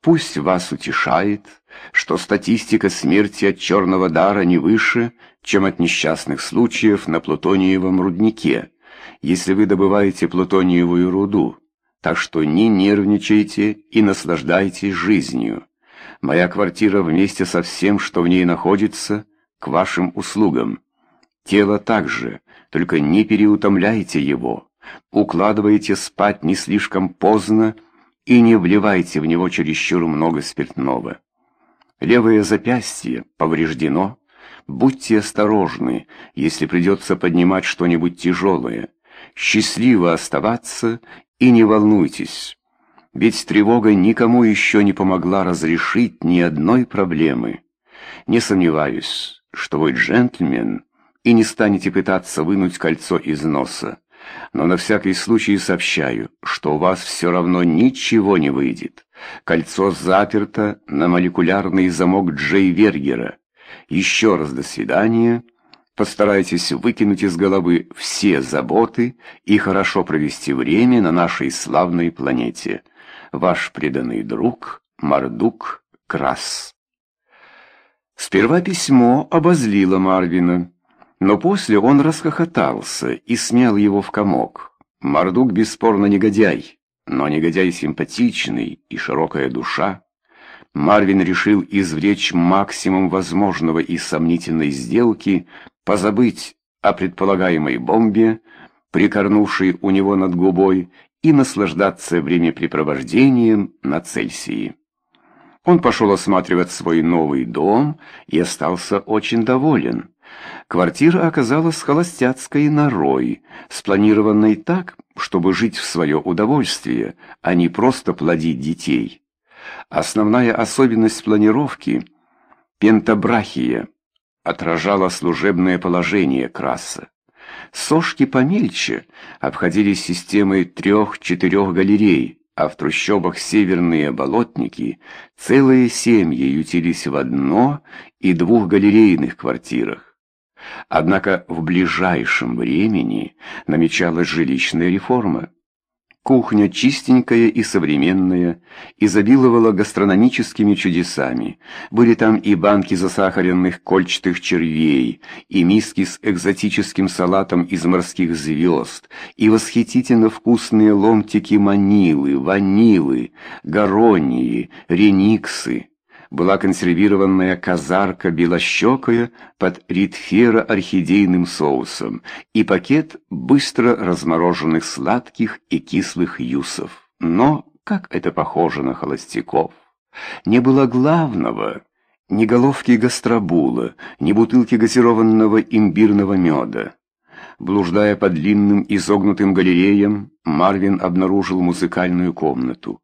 Пусть вас утешает, что статистика смерти от черного дара не выше, чем от несчастных случаев на плутониевом руднике, если вы добываете плутониевую руду. Так что не нервничайте и наслаждайтесь жизнью. Моя квартира вместе со всем, что в ней находится, к вашим услугам. Тело также, только не переутомляйте его. Укладывайте спать не слишком поздно, и не вливайте в него чересчур много спиртного. Левое запястье повреждено. Будьте осторожны, если придется поднимать что-нибудь тяжелое. Счастливо оставаться и не волнуйтесь, ведь тревога никому еще не помогла разрешить ни одной проблемы. Не сомневаюсь, что вы джентльмен и не станете пытаться вынуть кольцо из носа но на всякий случай сообщаю, что у вас все равно ничего не выйдет. Кольцо заперто на молекулярный замок Джей Вергера. Еще раз до свидания. Постарайтесь выкинуть из головы все заботы и хорошо провести время на нашей славной планете. Ваш преданный друг Мардук Крас. Сперва письмо обозлило Марвина. Но после он расхохотался и смял его в комок. Мордук бесспорно негодяй, но негодяй симпатичный и широкая душа. Марвин решил извлечь максимум возможного из сомнительной сделки, позабыть о предполагаемой бомбе, прикорнувшей у него над губой, и наслаждаться времяпрепровождением на Цельсии. Он пошел осматривать свой новый дом и остался очень доволен. Квартира оказалась холостяцкой норой, спланированной так, чтобы жить в свое удовольствие, а не просто плодить детей. Основная особенность планировки – пентабрахия – отражала служебное положение краса. Сошки помельче обходились системой трех-четырех галерей, а в трущобах северные болотники целые семьи ютились в одно- и двухгалерейных квартирах. Однако в ближайшем времени намечалась жилищная реформа. Кухня чистенькая и современная, изобиловала гастрономическими чудесами. Были там и банки засахаренных кольчатых червей, и миски с экзотическим салатом из морских звезд, и восхитительно вкусные ломтики манилы, ванилы, гаронии, рениксы была консервированная казарка белощекая под ритферо-орхидейным соусом и пакет быстро размороженных сладких и кислых юсов. Но, как это похоже на холостяков, не было главного — ни головки гастробула, ни бутылки газированного имбирного меда. Блуждая по длинным изогнутым галереям, Марвин обнаружил музыкальную комнату.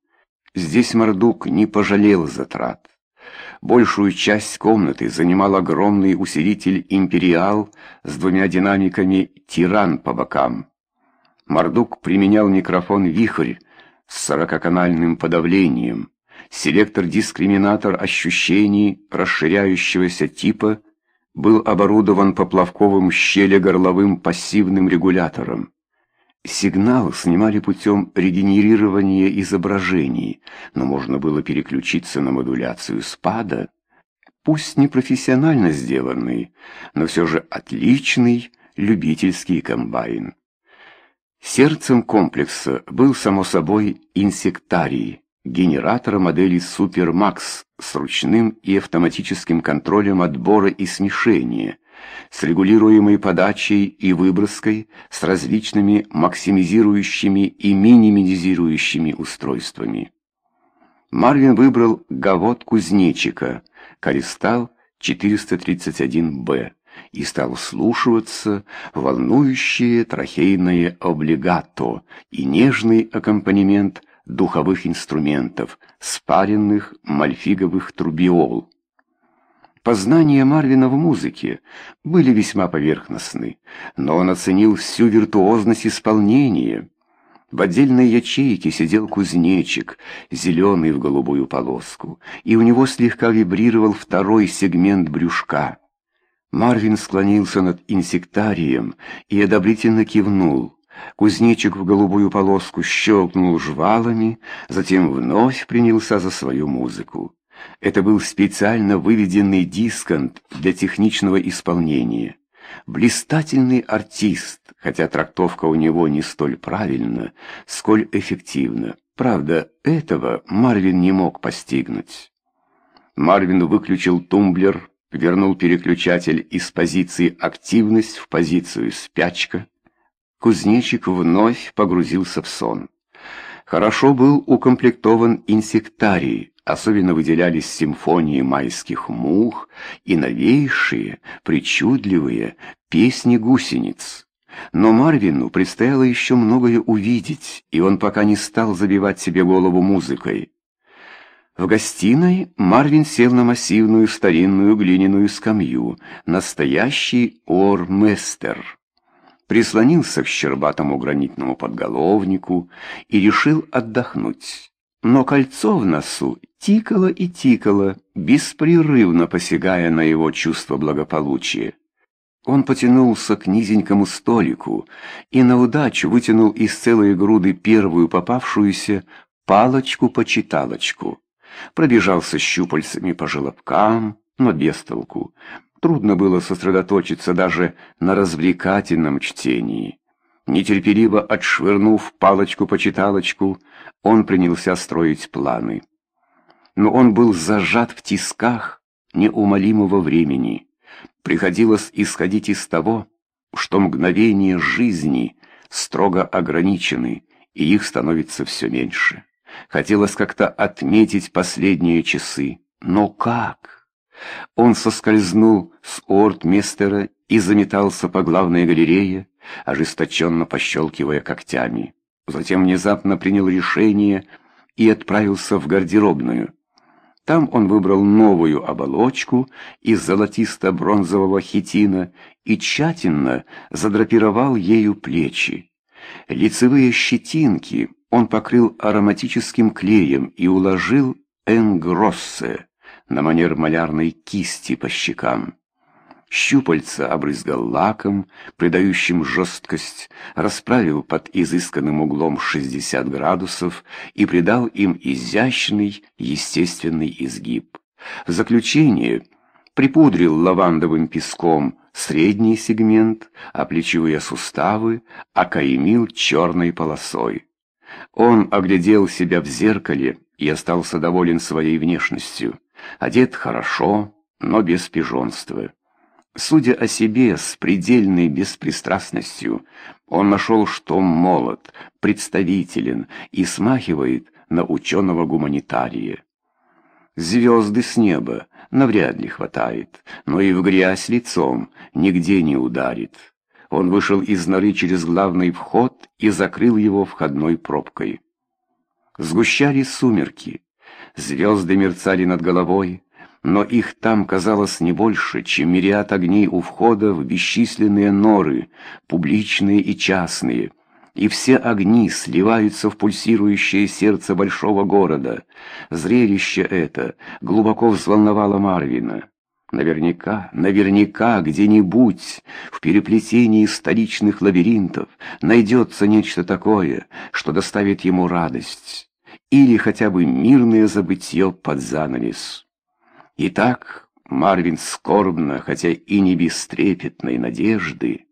Здесь Мордук не пожалел затрат. Большую часть комнаты занимал огромный усилитель «Империал» с двумя динамиками «Тиран» по бокам. Мордук применял микрофон «Вихрь» с сорокаканальным подавлением. Селектор-дискриминатор ощущений расширяющегося типа был оборудован поплавковым щелегорловым пассивным регулятором. Сигнал снимали путем регенерирования изображений, но можно было переключиться на модуляцию спада. Пусть не профессионально сделанный, но все же отличный любительский комбайн. Сердцем комплекса был, само собой, инсектарий, генератор модели Супермакс с ручным и автоматическим контролем отбора и смешения, с регулируемой подачей и выброской, с различными максимизирующими и минимизирующими устройствами. Марвин выбрал гавот кузнечика, Кристалл 431Б, и стал слушаться волнующее трахейное облигато и нежный аккомпанемент духовых инструментов, спаренных мальфиговых трубиол. Познания Марвина в музыке были весьма поверхностны, но он оценил всю виртуозность исполнения. В отдельной ячейке сидел кузнечик, зеленый в голубую полоску, и у него слегка вибрировал второй сегмент брюшка. Марвин склонился над инсектарием и одобрительно кивнул. Кузнечик в голубую полоску щелкнул жвалами, затем вновь принялся за свою музыку. Это был специально выведенный дисконт для техничного исполнения. Блистательный артист, хотя трактовка у него не столь правильна, сколь эффективна. Правда, этого Марвин не мог постигнуть. Марвин выключил тумблер, вернул переключатель из позиции «активность» в позицию «спячка». Кузнечик вновь погрузился в сон. Хорошо был укомплектован инсектарий, особенно выделялись симфонии майских мух и новейшие, причудливые песни гусениц. Но Марвину предстояло еще многое увидеть, и он пока не стал забивать себе голову музыкой. В гостиной Марвин сел на массивную старинную глиняную скамью, настоящий орместер. Прислонился к щербатому гранитному подголовнику и решил отдохнуть. Но кольцо в носу тикало и тикало, беспрерывно посягая на его чувство благополучия. Он потянулся к низенькому столику и на удачу вытянул из целой груды первую попавшуюся палочку-почиталочку пробежался щупальцами по желобкам, но без толку. Трудно было сосредоточиться даже на развлекательном чтении. Нетерпеливо отшвырнув палочку-почиталочку, он принялся строить планы. Но он был зажат в тисках неумолимого времени. Приходилось исходить из того, что мгновения жизни строго ограничены, и их становится все меньше. Хотелось как-то отметить последние часы. Но как? Он соскользнул с ортместера и заметался по главной галерее, ожесточенно пощелкивая когтями. Затем внезапно принял решение и отправился в гардеробную. Там он выбрал новую оболочку из золотисто-бронзового хитина и тщательно задрапировал ею плечи. Лицевые щетинки он покрыл ароматическим клеем и уложил энгроссе на манер малярной кисти по щекам. Щупальца обрызгал лаком, придающим жесткость, расправил под изысканным углом 60 градусов и придал им изящный, естественный изгиб. В заключение припудрил лавандовым песком средний сегмент, а плечевые суставы окаймил черной полосой. Он оглядел себя в зеркале и остался доволен своей внешностью. Одет хорошо, но без пижонства. Судя о себе с предельной беспристрастностью, он нашел, что молод, представителен и смахивает на ученого-гуманитария. Звезды с неба навряд ли хватает, но и в грязь лицом нигде не ударит. Он вышел из норы через главный вход и закрыл его входной пробкой. Сгущались сумерки, звезды мерцали над головой, но их там казалось не больше, чем мириад огней у входа в бесчисленные норы, публичные и частные, и все огни сливаются в пульсирующее сердце большого города. Зрелище это глубоко взволновало Марвина. Наверняка, наверняка где-нибудь в переплетении столичных лабиринтов найдется нечто такое, что доставит ему радость, или хотя бы мирное забытье под занавес. Итак, Марвин скорбно, хотя и не без трепетной надежды,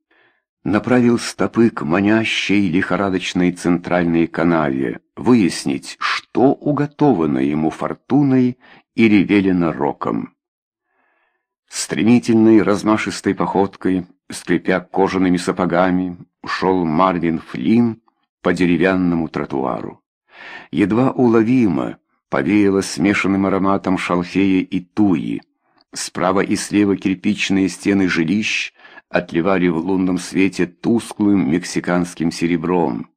направил стопы к манящей лихорадочной центральной канаве, выяснить, что уготовано ему фортуной или велено роком. Стремительной размашистой походкой, скрипя кожаными сапогами, шел Марвин Флинн по деревянному тротуару. Едва уловимо повеяло смешанным ароматом шалфея и туи. Справа и слева кирпичные стены жилищ отливали в лунном свете тусклым мексиканским серебром.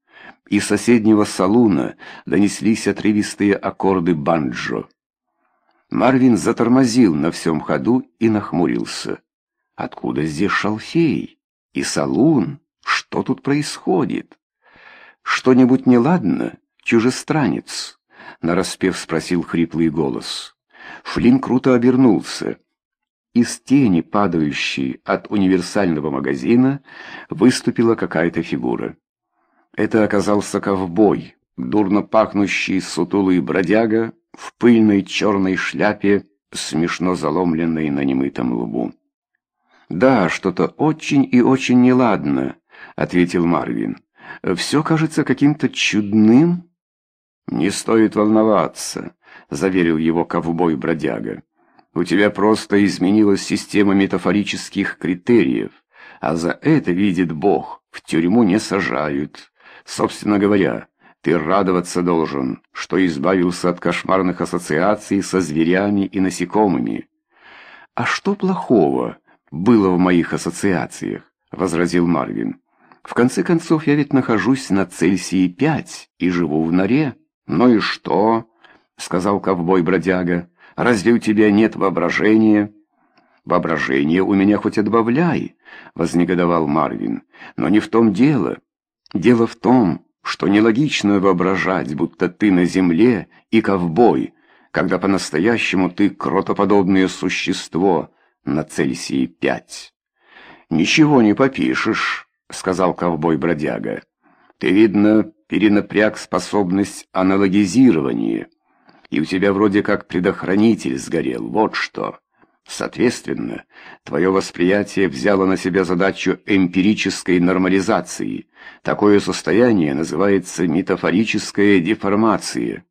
Из соседнего салуна донеслись отрывистые аккорды банджо. Марвин затормозил на всем ходу и нахмурился. Откуда здесь шалфей? И салун? Что тут происходит? Что-нибудь неладно, чужестранец? Нараспев спросил хриплый голос. Флинн круто обернулся. Из тени, падающей от универсального магазина, выступила какая-то фигура. Это оказался ковбой, дурно пахнущий сутулый бродяга в пыльной черной шляпе, смешно заломленной на немытом лбу. «Да, что-то очень и очень неладно», — ответил Марвин. «Все кажется каким-то чудным». «Не стоит волноваться», — заверил его ковбой-бродяга. «У тебя просто изменилась система метафорических критериев, а за это, видит Бог, в тюрьму не сажают. Собственно говоря, ты радоваться должен, что избавился от кошмарных ассоциаций со зверями и насекомыми». «А что плохого?» было в моих ассоциациях», — возразил Марвин. «В конце концов, я ведь нахожусь на Цельсии-5 и живу в норе». «Ну и что?» — сказал ковбой-бродяга. «Разве у тебя нет воображения?» «Воображение у меня хоть отбавляй», — вознегодовал Марвин. «Но не в том дело. Дело в том, что нелогично воображать, будто ты на земле и ковбой, когда по-настоящему ты кротоподобное существо, на Цельсии-5. «Ничего не попишешь», — сказал ковбой-бродяга. «Ты, видно, перенапряг способность аналогизирования, и у тебя вроде как предохранитель сгорел, вот что». Соответственно, твое восприятие взяло на себя задачу эмпирической нормализации. Такое состояние называется метафорическая деформация.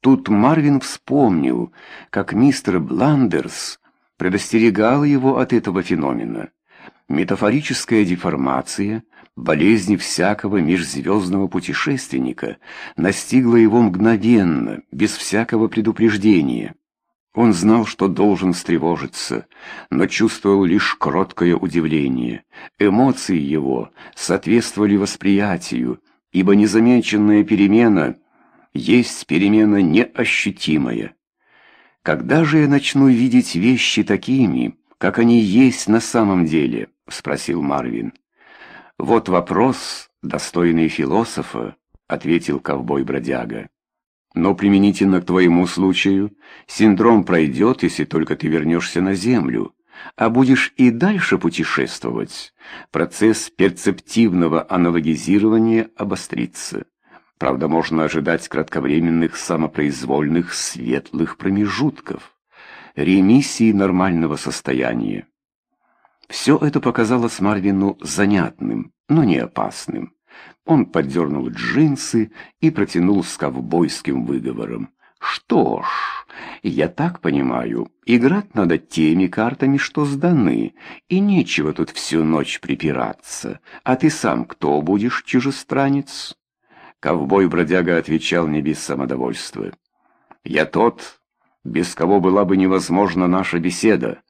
Тут Марвин вспомнил, как мистер Бландерс предостерегал его от этого феномена. Метафорическая деформация, болезнь всякого межзвездного путешественника, настигла его мгновенно, без всякого предупреждения. Он знал, что должен встревожиться, но чувствовал лишь кроткое удивление. Эмоции его соответствовали восприятию, ибо незамеченная перемена есть перемена неощутимая. «Когда же я начну видеть вещи такими, как они есть на самом деле?» — спросил Марвин. «Вот вопрос, достойный философа», — ответил ковбой-бродяга. «Но применительно к твоему случаю, синдром пройдет, если только ты вернешься на Землю, а будешь и дальше путешествовать, процесс перцептивного аналогизирования обострится». Правда, можно ожидать кратковременных самопроизвольных светлых промежутков, ремиссии нормального состояния. Все это показалось Марвину занятным, но не опасным. Он поддернул джинсы и протянул с ковбойским выговором. «Что ж, я так понимаю, играть надо теми картами, что сданы, и нечего тут всю ночь припираться. А ты сам кто будешь, чужестранец?» Ковбой-бродяга отвечал не без самодовольства. «Я тот, без кого была бы невозможна наша беседа.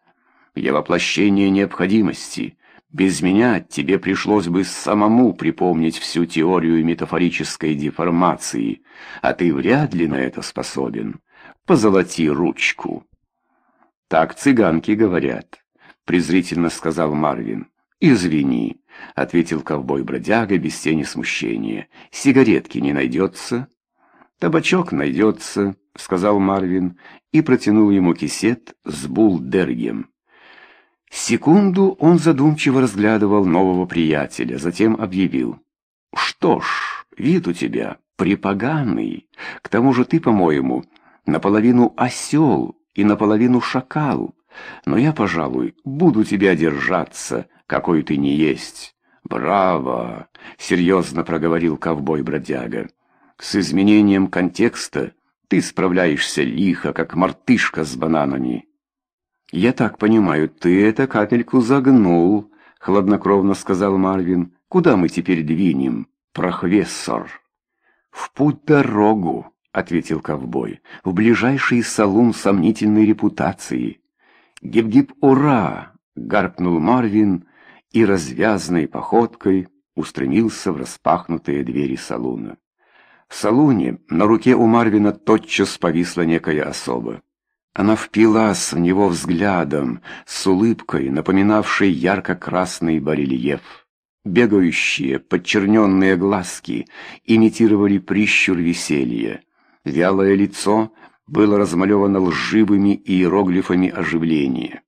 Я воплощение необходимости. Без меня тебе пришлось бы самому припомнить всю теорию метафорической деформации, а ты вряд ли на это способен. Позолоти ручку». «Так цыганки говорят», — презрительно сказал Марвин. «Извини», — ответил ковбой-бродяга без тени смущения. «Сигаретки не найдется?» «Табачок найдется», — сказал Марвин и протянул ему кисет с булдергем. Секунду он задумчиво разглядывал нового приятеля, затем объявил. «Что ж, вид у тебя припоганый. К тому же ты, по-моему, наполовину осел и наполовину шакал. Но я, пожалуй, буду тебя держаться, какой ты не есть. Браво! Серьезно проговорил ковбой-бродяга. С изменением контекста ты справляешься лихо, как мартышка с бананами. Я так понимаю, ты это капельку загнул, хладнокровно сказал Марвин. Куда мы теперь двинем, прохвессор? В путь дорогу, ответил ковбой, в ближайший салун сомнительной репутации. Гиб-гиб, ура! гаркнул Марвин и развязной походкой устремился в распахнутые двери салуна. В салуне на руке у Марвина тотчас повисла некая особа. Она впилась в него взглядом, с улыбкой, напоминавшей ярко-красный барельеф. Бегающие, подчерненные глазки имитировали прищур веселья. Вялое лицо было размалевано лживыми иероглифами оживления.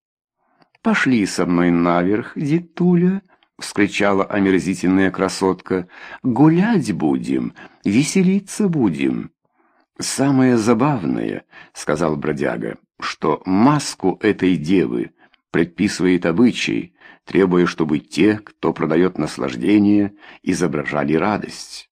«Пошли со мной наверх, дитуля», — вскричала омерзительная красотка. «Гулять будем, веселиться будем». «Самое забавное, — сказал бродяга, — что маску этой девы предписывает обычай, требуя, чтобы те, кто продает наслаждение, изображали радость.